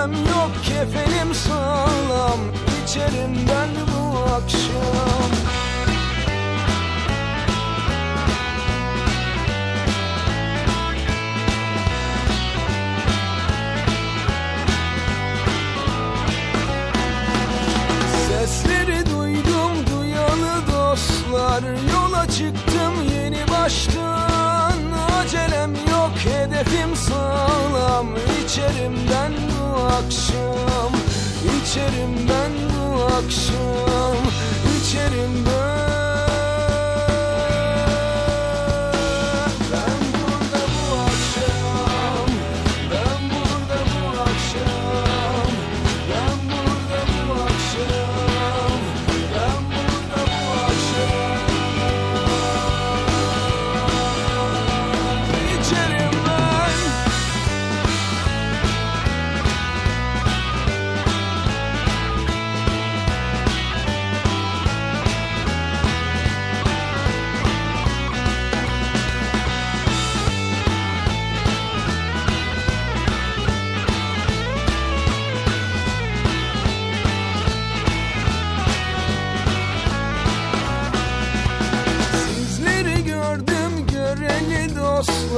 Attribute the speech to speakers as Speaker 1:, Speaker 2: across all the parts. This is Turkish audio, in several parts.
Speaker 1: Şüphem yok kefenim sağlam İçerim ben bu akşam. Sesleri duydum duyalı dostlar. Yola çıktım yeni baştan. Acelem yok hedefim sağlam İçerim ben bu akşam. İçerim ben bu akşam. İçerim ben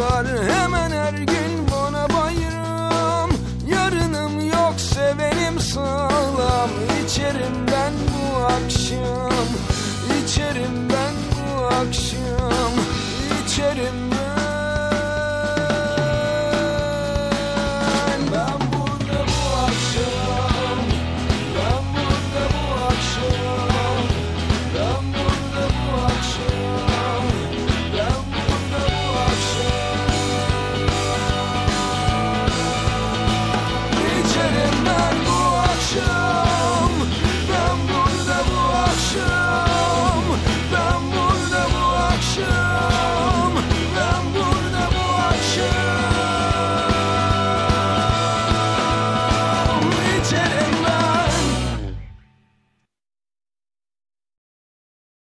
Speaker 1: dostlar Hemen